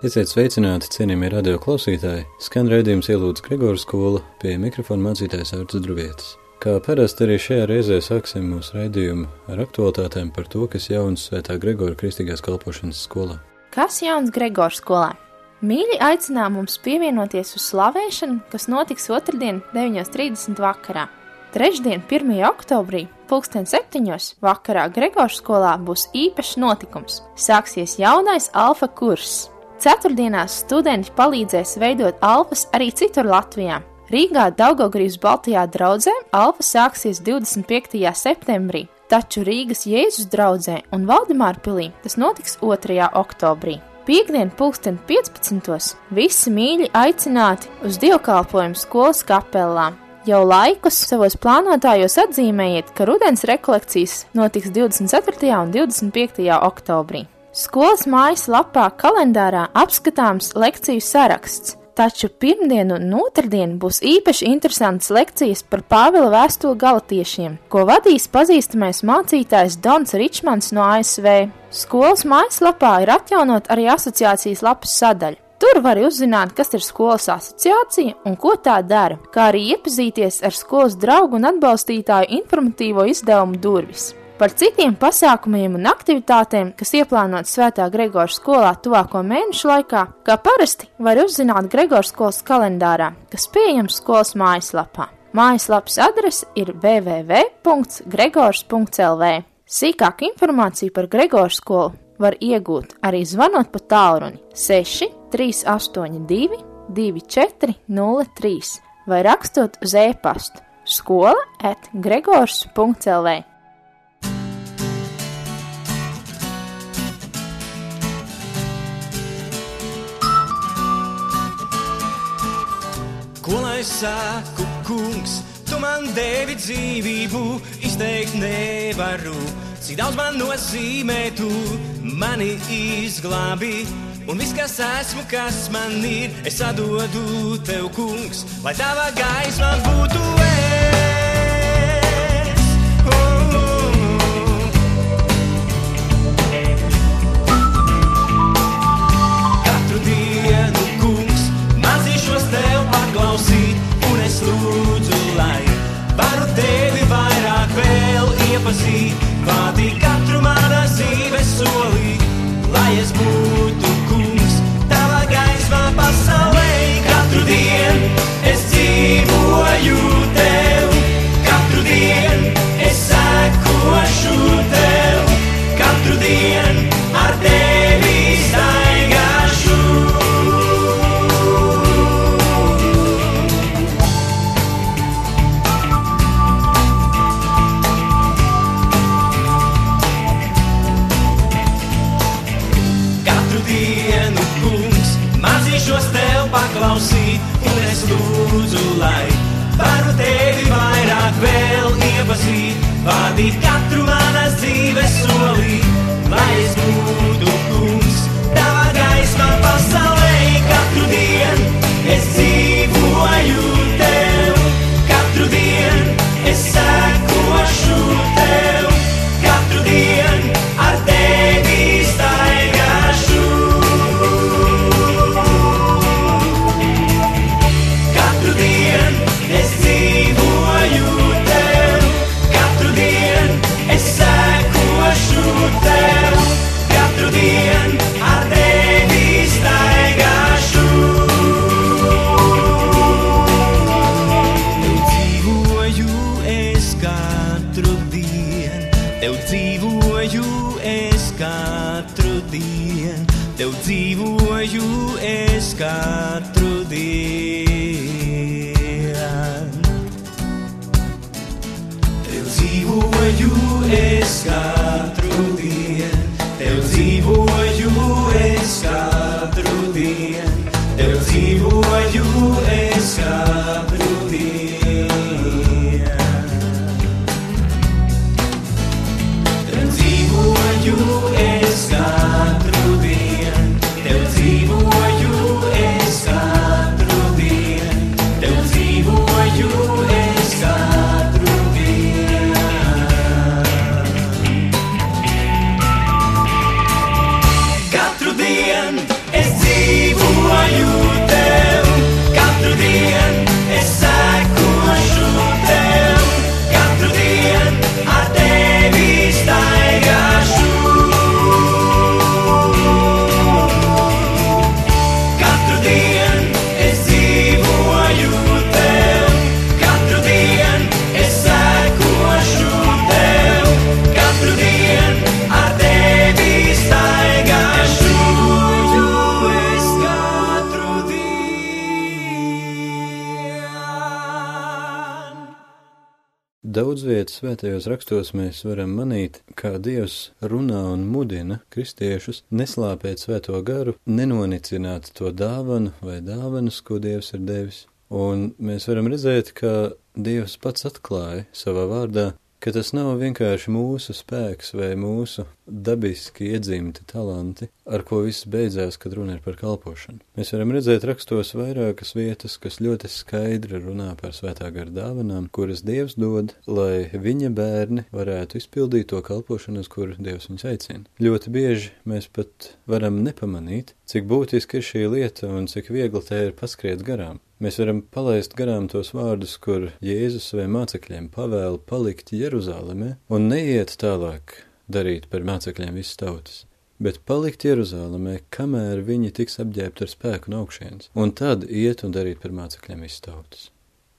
Esiet sveicināti, cienījamie radio klausītāji! Skan redzējums ielūdz Gregors skola pie mikrofona mācītājs Arts Druvietis. Kā parasti arī šajā reizē sāksim mūsu raidījumu ar aktualitātēm par to, kas jauns Svētā Gregora kristīgās kalpošanas skolā. Kas jauns Gregors skolā? Mīļi aicinām mums pievienoties uz slavēšanu, kas notiks otrdien 9.30 vakarā. Trešdien, 1. oktobrī, pulksten septiņos vakarā Gregors skolā būs īpašs notikums. Sāksies jaunais alfa kurs. Ceturtdienās studenti palīdzēs veidot alfas arī citur Latvijā. Rīgā Daugogrības Baltijā draudzē alfa sāksies 25. septembrī, taču Rīgas Jēzus draudzē un Valdemārpilī tas notiks 2. oktobrī. Piektdien, pulksten 15. visi mīļi aicināti uz dievkalpojumu skolas kapelā. Jau laikus savos plānotājos atzīmējiet, ka rudens rekolekcijas notiks 24. un 25. oktobrī. Skolas mājaslapā kalendārā apskatāms lekciju saraksts, taču pirmdien un otrdien būs īpaši interesantas lekcijas par Pāvila vēstuli galotiešiem, ko vadīs pazīstamais mācītājs Dons Ričmans no ASV. Skolas mājaslapā ir atjaunot arī asociācijas lapas sadaļa. Tur var uzzināt, kas ir skolas asociācija un ko tā dara, kā arī iepazīties ar skolas draugu un atbalstītāju informatīvo izdevumu durvis. Par citiem pasākumiem un aktivitātēm, kas ieplānotas Svētā Gregora skolā tuvāko mēnešu laikā, kā parasti var uzzināt Gregora skolas kalendārā, kas pieejams skolas mājaslapā. Mājaslapas adrese ir www.gregors.lv. Sīkāku informāciju par Gregora skolu var iegūt arī zvanot pa tālruni 6 382 2403 vai rakstot uz e-pastu skola at gregors.lv. Lai saku, kungs, tu man devi dzīvību, izteikt nevaru. Cik daudz man nozīmē, tu mani izglābi. Un viss, kas esmu, kas man ir, es atdodu tev, kungs, lai tava gaisma būtu es. Mācīšos tev paklausīt, es lūdzu, lai varu tevi vairāk vēl iepazīt. Vadi katru manā quatro. Eu vivo hoje es quatro dias. Eu vivo hoje es quatro dias. Eu vivo hoje es quatro svētajos rakstos mēs varam manīt, kā Dievs runā un mudina kristiešus neslāpēt svēto garu, nenonicināt to dāvanu vai dāvanas, ko Dievs ir devis. Un mēs varam redzēt, ka Dievs pats atklāja savā vārdā ka tas nav vienkārši mūsu spēks vai mūsu dabiski iedzimti talanti, ar ko viss beidzās, kad runa ir par kalpošanu. Mēs varam redzēt rakstos vairākas vietas, kas ļoti skaidri runā par svētā gara dāvanām, kuras Dievs dod, lai viņa bērni varētu izpildīt to kalpošanu, uz kuru Dievs viņus aicina. Ļoti bieži mēs pat varam nepamanīt, cik būtiski ir šī lieta un cik viegli tā ir paskriet garām. Mēs varam palaist garām tos vārdus, kur Jēzus saviem mācekļiem pavēla palikt Jeruzālēmē un neiet tālāk darīt par mācekļiem visas tautas, bet palikt Jeruzālēmē, kamēr viņi tiks apģērbti ar spēku no augšienes, un tad iet un darīt par mācekļiem visas tautas.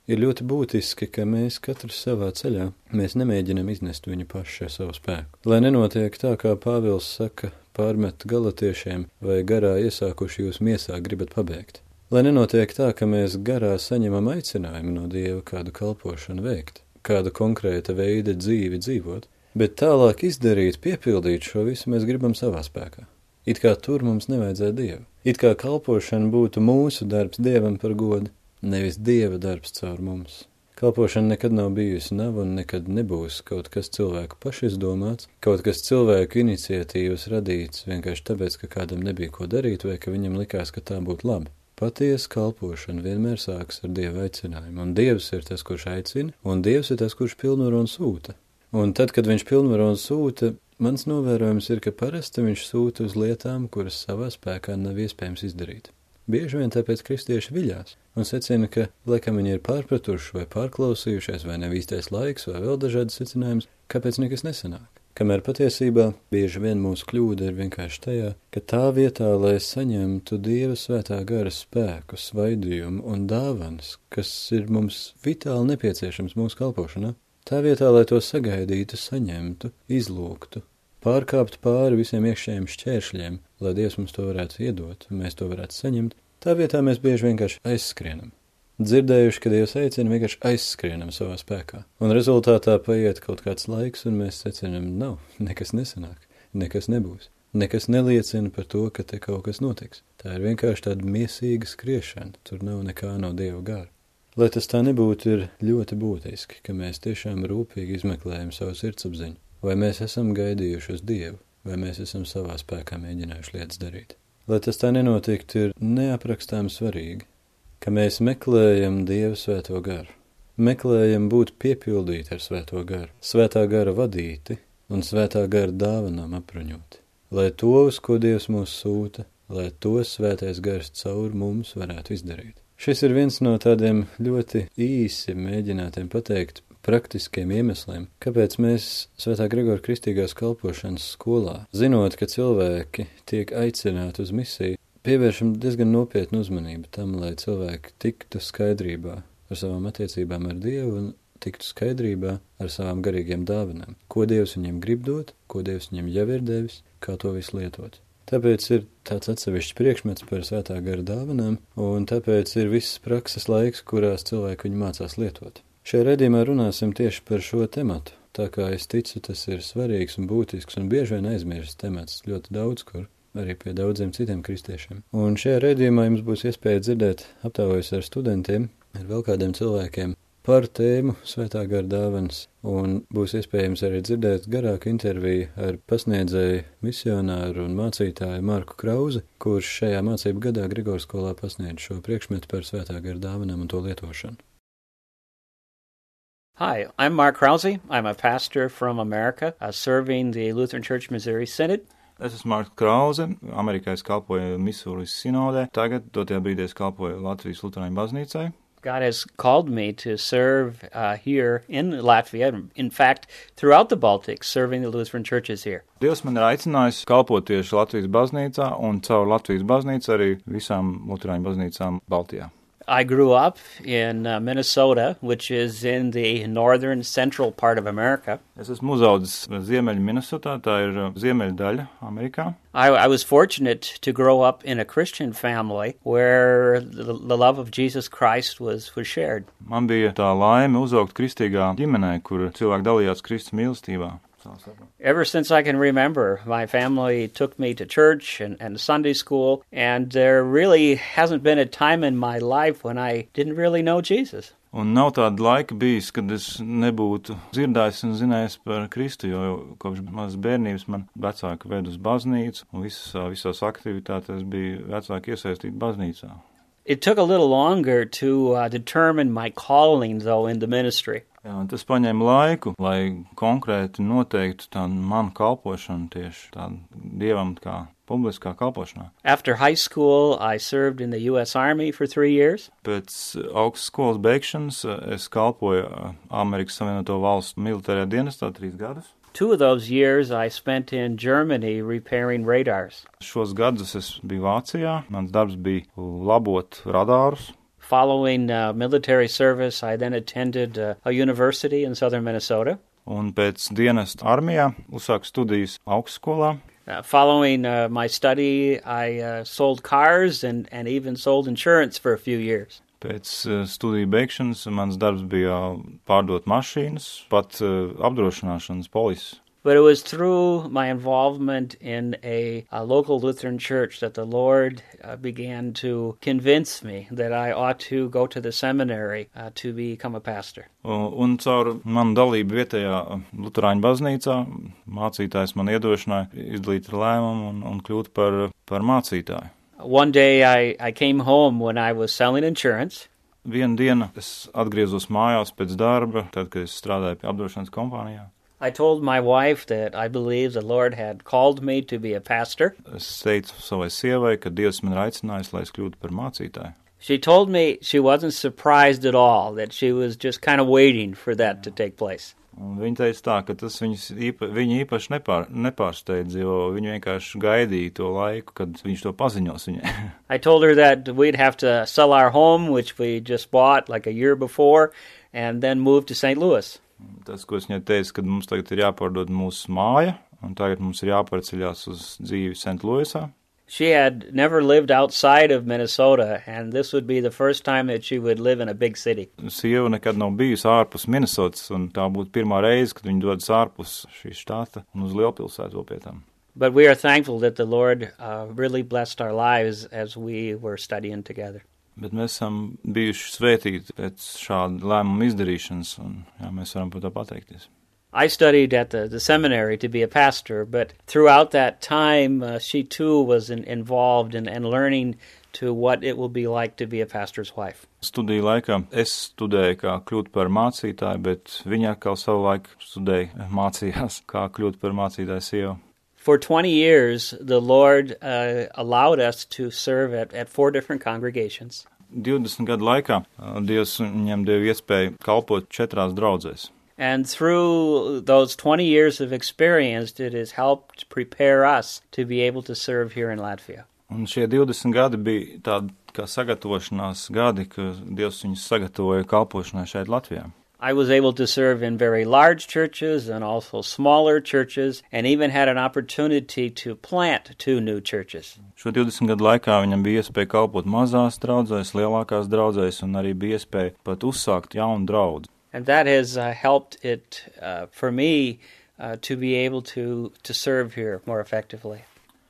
Ir ļoti būtiski, ka mēs katrs savā ceļā, mēs nemēģinam iznest viņu pašu ar savu spēku. Lai nenotiek tā, kā Pāvils saka, pārmet galatiešiem vai garā iesākuši jūs miesā gribat pabēgt. Lai nenotiek tā, ka mēs garā saņemam aicinājumu no Dieva kādu kalpošanu veikt, kādu konkrēta veida dzīvi dzīvot, bet tālāk izdarīt, piepildīt šo visu mēs gribam savā spēkā. It kā tur mums nevajadzēja Dievu. It kā kalpošana būtu mūsu darbs Dievam par godu, nevis Dieva darbs caur mums. Kalpošana nekad nav bijusi, nav un nekad nebūs kaut kas cilvēku pašizdomāts, kaut kas cilvēku iniciatīvas radīts vienkārši tāpēc, ka kādam nebija ko darīt vai ka viņam likās, ka tā būtu labi. Patiesa kalpošana vienmēr sākas ar dieva aicinājumu, un dievs ir tas, kurš aicina, un dievs ir tas, kurš pilnvaro un sūta. Un tad, kad viņš pilnvaro un sūta, mans novērojums ir, ka parasti viņš sūta uz lietām, kuras savā spēkā nav iespējams izdarīt. Bieži vien tāpēc kristieši viļās un secina, ka, laikam viņi ir pārpratuši vai pārklausījušies, vai nav īstais laiks, vai vēl dažādas secinājumus, kāpēc nekas nesanāk. Kamēr patiesībā bieži vien mūsu kļūda ir vienkārši tajā, ka tā vietā, lai saņemtu Dieva svētā gara spēku, svaidījumu un dāvanas, kas ir mums vitāli nepieciešams mūsu kalpošanā, tā vietā, lai to sagaidītu, saņemtu, izlūgtu, pārkāpt pāri visiem iekšējiem šķēršļiem, lai Dievs mums to varētu iedot mēs to varētu saņemt, tā vietā mēs bieži vienkārši aizskrienam dzirdējuši, ka Dievs aicina, vienkārši aizskrienam savā spēkā. Un rezultātā paiet kaut kāds laiks, un mēs secinām, nav, nekas nesanāk, nekas nebūs. Nekas neliecina par to, ka te kaut kas notiks. Tā ir vienkārši tāda miesīga skriešana, tur nav nekā no Dieva gara. Lai tas tā nebūtu, ir ļoti būtiski, ka mēs tiešām rūpīgi izmeklējam savu sirdsapziņu, vai mēs esam gaidījuši uz Dievu, vai mēs esam savā spēkā mēģinājuši lietas darīt. Lai tas tā nenotiktu, ir neaprakstām svarīgi, ka mēs meklējam Dievu svēto garu, meklējam būt piepildīti ar svēto garu, svētā gara vadīti un svētā gara dāvanām apruņoti, lai to, uz ko Dievs mūs sūta, lai to svētais gars caur mums varētu izdarīt. Šis ir viens no tādiem ļoti īsi mēģinātiem pateikt praktiskiem iemesliem, kāpēc mēs Svētā Gregora kristīgās kalpošanas skolā, zinot, ka cilvēki tiek aicināti uz misiju, pievēršam diezgan nopietnu uzmanību tam, lai cilvēki tiktu skaidrībā ar savām attiecībām ar Dievu un tiktu skaidrībā ar savām garīgiem dāvanām, ko Dievs viņiem grib dot, ko Dievs viņiem jau ir devis, kā to visu lietot. Tāpēc ir tāds atsevišķs priekšmets par svētā gara dāvanām, un tāpēc ir viss prakses laiks, kurās cilvēki viņu mācās lietot. Šajā redzījumā runāsim tieši par šo tematu, tā kā es ticu, tas ir svarīgs un būtisks un bieži vien aizmirsts temats ļoti daudz kur arī pie daudziem citiem kristiešiem. Un šajā redzījumā jums būs iespēja dzirdēt aptaujas ar studentiem, ar vēl kādiem cilvēkiem par tēmu Svētā gara dāvans, un būs iespējams arī dzirdēt garāku interviju ar pasniedzēju, misionāru un mācītāju Marku Krauzi, kurš šajā mācību gadā Grigors skolā pasniedz šo priekšmetu par Svētā gara dāvanām un to lietošanu. Hi, I'm Mark Krause. I'm a pastor from America, uh, serving the Lutheran Church Missouri Synod. Es esmu Marks Krause, Amerikā es kalpoju Misūras sinodē, tagad dotajā brīdī es kalpoju Latvijas Lutāņu baznīcai. God has called me to serve uh, here in Latvia, in fact, throughout the Baltics, serving the Lutheran churches here. Dievs man ir aicinājis kalpot tieši Latvijas baznīcā un caur Latvijas baznīcu arī visām Lutāņu baznīcām Baltijā. I grew up in uh, Minnesota, which is in the northern central part of America. Es esmu uzaudzis Ziemeļa Minnesotā, tā ir uh, ziemeļa daļa Amerikā. I, I was fortunate to grow up in a Christian family where the, the love of Jesus Christ was, was shared. Man bija tā laime uzaugt kristīgā ģimenē, kur cilvēki dalījās Kristus mīlestībā. Ever since I can remember, my family took me to church and, and Sunday school, and there really hasn't been a time in my life when I didn't really know Jesus. Un nav tāda laika bijis, kad es nebūtu dzirdējis un zinājis par Kristu, jo kopš mazas bērnības man vecāki ved uz baznīcu, un visas, visās aktivitātēs bija vecāki iesaistīti baznīcā. It took a little longer to uh, determine my calling, though, in the ministry. Jā, tas paņēma laiku, lai konkrēti noteiktu tādu manu kalpošanu tieši tādu dievam kā publiskā kalpošanā. After high school, I served in the U.S. Army for three years. Pēc augstskolas skolas beigšanas eh, es kalpoju eh, Amerikas Savienoto Valstu militārajā dienestā trīs gadus. Two of those years I spent in Germany repairing radars. Šos gadus es biju Vācijā. Mans darbs bija labot radārus. Following uh, military service, I then attended uh, a university in southern Minnesota. Un pēc dienas armijā uzsāku studijas augstskolā. Uh, following uh, my study, I uh, sold cars and, and even sold insurance for a few years. Pēc uh, studiju beigšanas mans darbs bija pārdot mašīnas, pat apdrošināšanas polises. But it was through my involvement in a, a local Lutheran church that the Lord uh, began to convince me that I ought to go to the seminary uh, to become a pastor. Un caur manu dalību vietējā Lutāņu baznīcā mācītājs man iedrošināja izdarīt lēmumu un, un kļūt par, par mācītāju. One day I, I came home when I was selling insurance. Vienu dienu es atgriezos mājās pēc darba, tad, kad es strādāju pie apdrošināšanas kompānijā. I told my wife that I believed the Lord had called me to be a pastor. Es teicu savai sievai, ka Dievs man ir aicinājis, lai es kļūtu par mācītāju. She told me she wasn't surprised at all, that she was just kind of waiting for that to take place. Un viņa teica tā, ka tas viņas īpa, viņa īpaši nepār, nepārsteidz, jo viņa vienkārši gaidīja to laiku, kad viņš to paziņos viņai. I told her that we'd have to sell our home, which we just bought like a year before, and then move to St. Louis. Tas, ko es viņai teicu, kad mums tagad ir jāpārdod mūsu māja, un tagad mums ir jāpārceļās uz dzīvi St. Louisā. She had never lived outside of Minnesota, and this would be the first time that she would live in a big city. Sieva nekad nav bijusi ārpus Minnesotas, un tā būtu pirmā reize, kad viņa dodas ārpus šīs štata un uz lielpilsētu vēl pie tam. But we are thankful that the Lord uh, really blessed our lives as we were studying together. Bet mēs esam bijuši svētīti pēc šāda lēmuma izdarīšanas, un jā, mēs varam par to pateikties. I studied at the, the seminary to be a pastor, but throughout that time, uh, she too was in, involved in, in learning to what it will be like to be a pastor's wife. Studiju laikā es studēju, kā kļūt par mācītāju, bet viņa atkal savu laiku studēja, mācījās, kā kļūt par mācītāju sievu. For 20 years, the Lord uh, allowed us to serve at, at four different congregations. 20 gadu laikā Dievs viņam deva iespēju kalpot četrās draudzēs. And through those 20 years of experience, it has helped prepare us to be able to serve here in Latvia. Un šie 20 gadi bija tādi kā sagatavošanās gadi, ka Dievs viņus sagatavoja kalpošanai šeit Latvijā. I was able to serve in very large churches and also smaller churches, and even had an opportunity to plant two new churches. Šo 20 gadu laikā viņam bija iespēja kalpot mazās draudzēs, lielākās draudzēs, un arī bija iespēja pat uzsākt jaunu draugu. And that has uh, helped it uh, for me uh, to be able to, to serve here more effectively.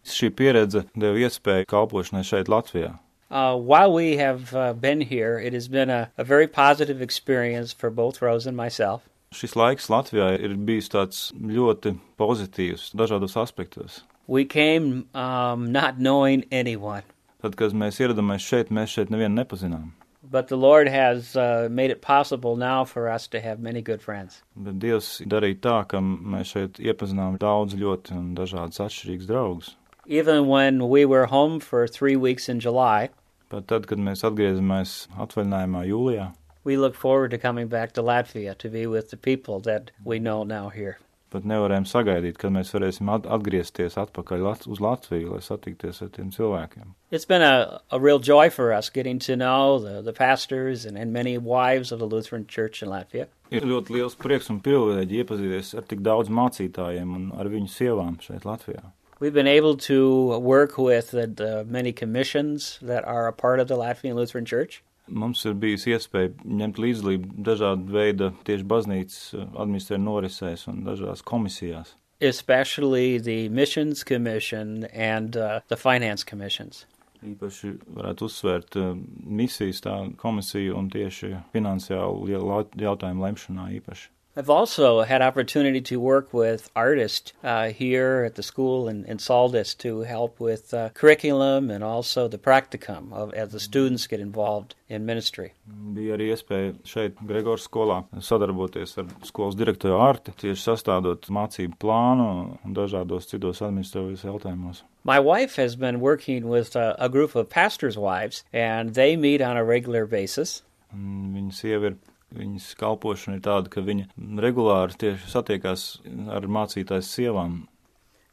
Šī pieredze deva iespēju kalpošanai šeit Latvijā. Uh, while we have uh, been here, it has been a, a very positive experience for both Rose and myself. Šis laiks Latvijā ir bijis tāds ļoti pozitīvs dažādos aspektos. We came um, not knowing anyone. Tad, kad mēs ieradāmies šeit, mēs šeit nevienu nepazinām. But the Lord has uh, made it possible now for us to have many good friends. Bet Dievs darīja tā, ka mēs šeit iepazinām daudz ļoti un dažādas atšķirīgas draugus. Even when we were home for three weeks in July, Pat tad, kad mēs atgriezamies atvaļinājumā jūlijā, we look forward to coming back to Latvia to be with the people that we know now here. pat nevarējām sagaidīt, kad mēs varēsim at atgriezties atpakaļ Lat uz Latviju, lai satikties ar tiem cilvēkiem. It's been a, a real joy for us getting to know the, the pastors and, and many wives of the Lutheran Church in Latvia. Ir ļoti liels prieks un privilēģi iepazīties ar tik daudz mācītājiem un ar viņu sievām šeit Latvijā. We've been able to work with the, many commissions that are a part of the Latvian Lutheran Church. Mums ir bijusi iespēja ņemt līdzdalību dažādu veidu tieši baznīcas administrējumu norisēs un dažādās komisijās. especially the Missions Commission and uh, the Finance Commissions. Īpaši varētu uzsvērt uh, misijas tā komisiju un tieši finansiālu jau- jautājumu lemšanā īpaši. I've also had opportunity to work with artists uh, here at the school in, in Saldus to help with uh, curriculum and also the practicum of, as the students get involved in ministry. Bija arī iespēja šeit, Gregors skolā, sadarboties ar skolas direktoru Arti, tieši sastādot mācību plānu un dažādos citos administratīvos jautājumos. My wife has been working with uh, a group of pastors' wives, and they meet on a regular basis. Viņa sieva ir, viņas kalpošana ir tāda, ka viņa regulāri tieši satiekās ar mācītājs sievām.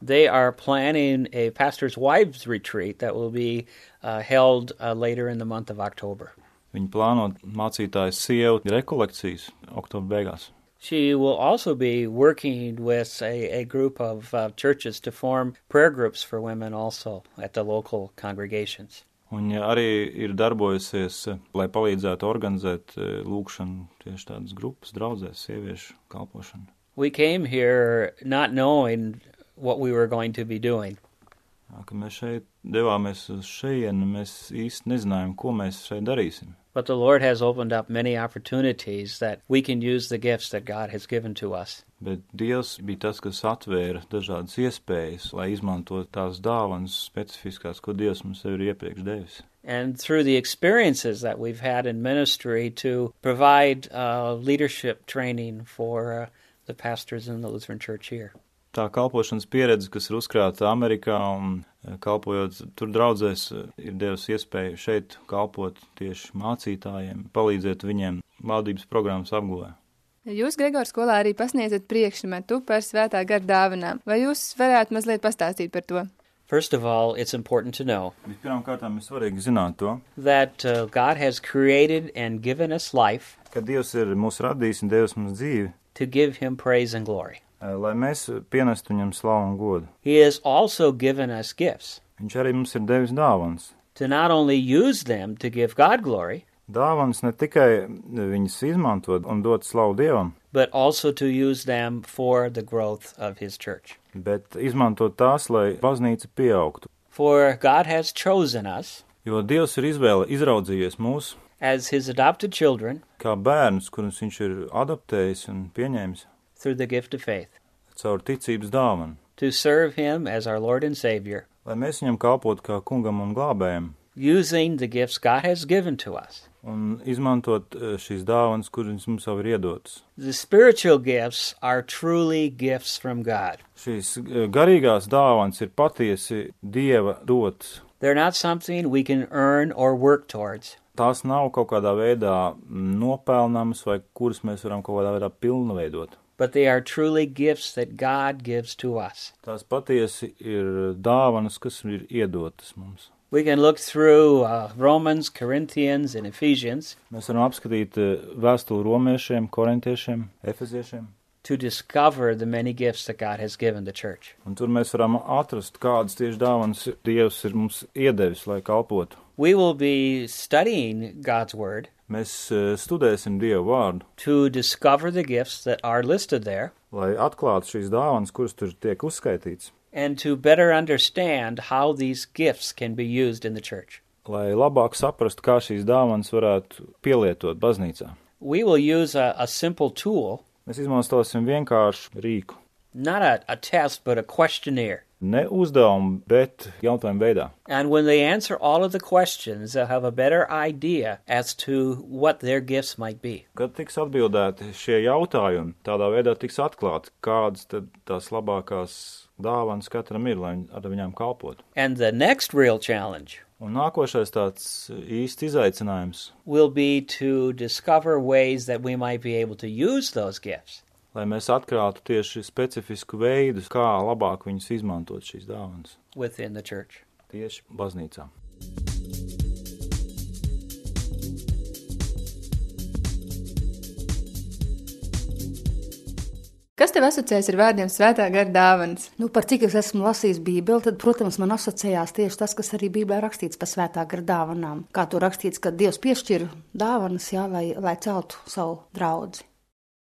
They are planning a pastor's wives retreat that will be uh, held uh, later in the month of October. Viņa plāno mācītājs sievu rekolekcijas oktobra beigās. She will also be working with a, a group of uh, churches to form prayer groups for women also at the local congregations. Un ja arī ir darbojusies, eh, lai palīdzētu organizēt eh, lūkšanu tieši tādas grupas, draudzēs, sieviešu kalpošanu. We came here not knowing what we were going to be doing. Jā, Kad mēs šeit devāmies uz šejienu, mēs īsti nezinājām, ko mēs šeit darīsim. But the Lord has opened up many opportunities that we can use the gifts that God has given to us. Bet Dievs bija tas, kas atvēra dažādas iespējas, lai izmantotu tās dāvanas specifiskās, ko Dievs mums ir iepriekš devis. And through the experiences that we've had in ministry to provide uh, leadership training for uh, the pastors in the Lutheran Church here. Tā kalpošanas pieredze, kas ir uzkrāta Amerikā un eh, kalpojot tur draudzēs, eh, ir devusi iespēju šeit kalpot tieši mācītājiem, palīdzēt viņiem valdības programmas apguvē. Jūs, Gregors, skolā arī pasniedzat priekšmetu par svētā gara dāvanām. Vai jūs varētu mazliet pastāstīt par to? First of all, it's important to know Pirmkārt, ir svarīgi zināt to, that uh, God has created and given us life ka Dievs ir mūs radījis un devis mums dzīvi, to give Him praise and glory. eh, lai mēs pienestu viņam slavu un godu. He has also given us gifts Viņš arī mums ir devis dāvanas. to not only use them to give God glory, Dāvanas ne tikai viņas izmantot un dot slavu Dievam, but also to use them for the growth of His church. bet izmantot tās, lai baznīca pieaugtu. For God has chosen us Jo Dievs ir izvēle izraudzījies mūs as His adopted children kā bērnus, kurus viņš ir adaptējis un pieņēmis through the gift of faith, caur ticības dāvanu, to serve Him as our Lord and Savior, lai mēs viņam kalpotu kā kungam un glābējam using the gifts God has given to us. un izmantot eh, šīs dāvanas, kuras mums jau ir iedotas. The spiritual gifts are truly gifts from God. Šīs eh, garīgās dāvanas ir patiesi Dieva dotas. They're not something we can earn or work towards. Tās nav kaut kādā veidā nopelnamas vai kuras mēs varam kaut kādā veidā pilnveidot. but they are truly gifts that God gives to us. Tās patiesi ir dāvanas, kas ir iedotas mums. We can look through uh, Romans, Corinthians, and Ephesians. Mēs varam apskatīt eh, vēstuli romiešiem, korintiešiem, efeziešiem, to discover the many gifts that God has given the church. un tur mēs varam atrast, kādas tieši dāvanas Dievs ir mums iedevis, lai kalpotu. We will be studying God's Word Mēs eh, studēsim Dievu vārdu, to discover the gifts that are listed there. Lai atklātu šīs dāvanas, kuras tur tiek uzskaitīts, and to better understand how these gifts can be used in the church. lai labāk saprastu, kā šīs dāvanas varētu pielietot baznīcā. We will use a, a simple tool, Mēs izmantosim vienkāršu rīku, not a, a test, but a questionnaire. Ne uzdevumu, bet jautājumu veidā. And when they answer all of the questions, they'll have a better idea as to what their gifts might be. Kad tiks atbildēti šie jautājumi, tādā veidā tiks atklāti, kādas tad tās labākās dāvanas katram ir, lai ar viņām kalpotu. And the next real challenge Un nākošais tāds īsts izaicinājums, will be to discover ways that we might be able to use those gifts lai mēs atklātu tieši specifisku veidu, kā labāk viņus izmantot šīs dāvanas within the church. tieši baznīcā. Kas tev asociēs ar vārdiem svētā gara dāvanas? Nu, par cik es esmu lasījis Bībeli, tad, protams, man asociējās tieši tas, kas arī Bībelē rakstīts par svētā gara dāvanām. Kā tur rakstīts, ka Dievs piešķir dāvanas, jā, lai, lai celtu savu draugu.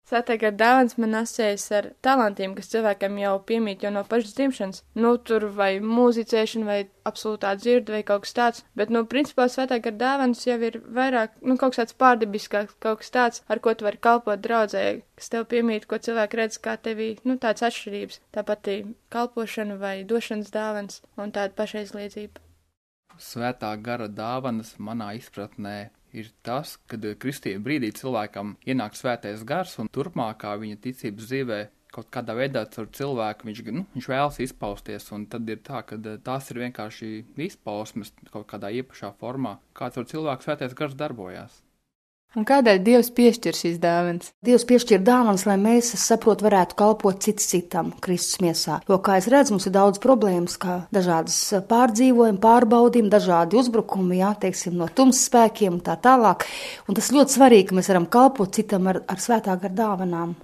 Gara dāvanas man asociējas ar talantiem, kas cilvēkam jau piemīt jau no pašas dzimšanas. Nu, tur vai mūzicēšana, vai absolūtā dzirde, vai kaut kas tāds. Bet, nu, principā svētā gara dāvanas jau ir vairāk, nu, kaut kas tāds pārdabiskāks, kaut kas tāds, ar ko tu vari kalpot draudzē, kas tev piemīt, ko cilvēki redz kā tevī, nu, tāds atšķirības. Tāpat kalpošana vai došanas dāvanas un tāda pašaizliedzība. Svētā gara dāvanas manā izpratnē ir tas, kad kristīgā brīdī cilvēkam ienāk svētais gars un turpmākā viņa ticības dzīvē kaut kādā veidā caur cilvēku viņš, nu, viņš vēlas izpausties, un tad ir tā, ka eh, tās ir vienkārši izpausmes kaut kādā īpašā formā, kā caur cilvēku svētais gars darbojās. Un kādēļ Dievs piešķir šīs dāvanas? Dievs piešķir dāvanas, lai mēs, es saprotu, varētu kalpot cits citam Kristus miesā. Jo, kā es redzu, mums ir daudz problēmas, kā dažādas pārdzīvojumi, pārbaudījumi, dažādi uzbrukumi, jā, teiksim, no tumsas spēkiem un tā tālāk. Un tas ļoti svarīgi, ka mēs varam kalpot citam ar, ar svētā gara dāvanām.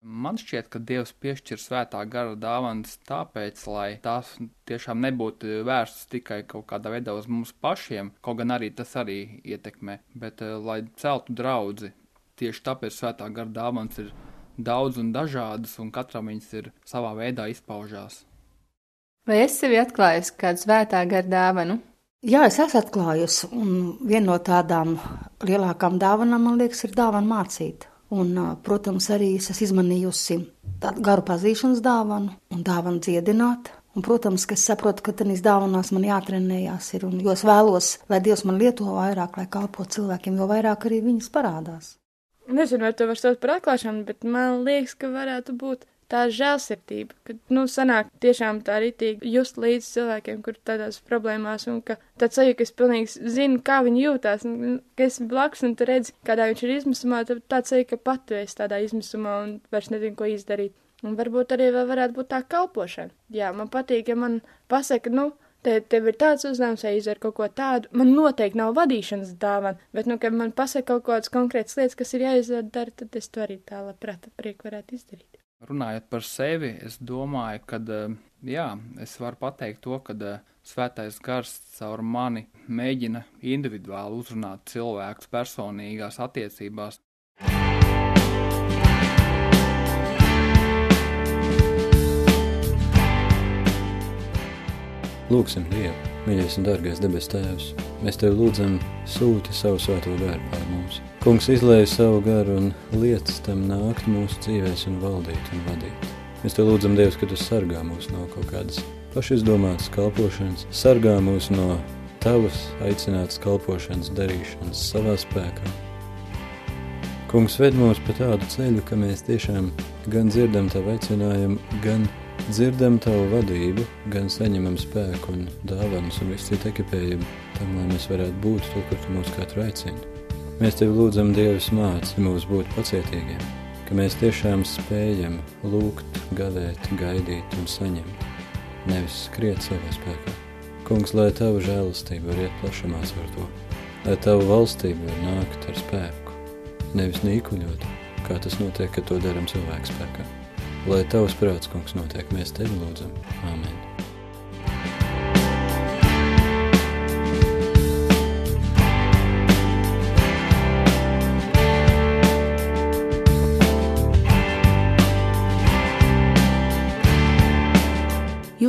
Man šķiet, ka Dievs piešķir svētā gara dāvanas tāpēc, lai tās tiešām nebūtu vērstas tikai kaut kādā veidā uz mums pašiem, kaut gan arī tas arī ietekmē, bet eh, lai celtu draudzi. Tieši tāpēc svētā gara dāvanas ir daudz un dažādas, un katram viņas ir savā veidā izpaužās. Vai es sevi atklājusi kādu svētā gara dāvanu? Jā, es esmu atklājusi, un viena no tādām lielākām dāvanām, man liekas, ir dāvana mācīt. Un, protams, arī es izmanījusi tādu garu pazīšanas dāvanu un dāvanu dziedināt. Un, protams, ka es saprotu, ka tādās dāvanās man jātrenējās, ir, un jo es vēlos, lai Dievs man lieto vairāk, lai kalpo cilvēkiem, jo vairāk arī viņas parādās. Nezinu, vai to var saukt par atklāšanu, bet man liekas, ka varētu būt tā žēlsirdība, ka, nu, sanāk tiešām tā ritīgi just līdz cilvēkiem, kur tādās problēmās, un ka tāds sajūta, ka es pilnīgi zinu, kā viņi jūtās, un ka es blakus, un tu redzi, kādā viņš ir izmisumā, tad tāds sajūta, ka pati esi tādā izmisumā un vairs nezinu, ko izdarīt. Un varbūt arī vēl varētu būt tā kalpošana. Jā, man patīk, ja man pasaka, nu, te, tev ir tāds uzdevums, ja izdara kaut ko tādu. Man noteikti nav vadīšanas dāvana, bet, nu, kad man pasaka kaut kādas konkrētas lietas, kas ir jāizdara, tad es to arī tā labprāt priek varētu izdarīt. Runājot par sevi, es domāju, ka jā, es varu pateikt to, ka svētais gars caur mani mēģina individuāli uzrunāt cilvēkus personīgās attiecībās. Lūksim Dievu, mīļais un dārgais debes Tēvs. Mēs Tev lūdzam, sūti savu svēto garu pār mums. Kungs izlēja savu garu un lietas tam nākt mūsu dzīvēs un valdīt un vadīt. Mēs Tev lūdzam, Dievs, ka Tu sargā mūs no kaut kādas pašizdomātas kalpošanas, sargā mūs no Tavas aicinātas kalpošanas darīšanas savā spēkā. Kungs ved mūs pa tādu ceļu, ka mēs tiešām gan dzirdam Tavu aicinājumu, gan dzirdam Tavu vadību, gan saņemam spēku un dāvanas un visu citu ekipējumu tam, lai mēs varētu būt tur, kur Tu mūs katru aicini. Mēs Tev lūdzam, Dievs, māci mūs būt pacietīgiem, ka mēs tiešām spējam lūgt, gavēt, gaidīt un saņemt, nevis skriet savā spēkā. Kungs, lai Tava žēlastība var iet plašumā ar to, lai Tava valstība var nākt ar spēku, nevis nīkuļot, kā tas notiek, kad to daram cilvēku spēkā. Lai Tavs prāts, kungs, notiek, mēs Tevi lūdzam. Āmen.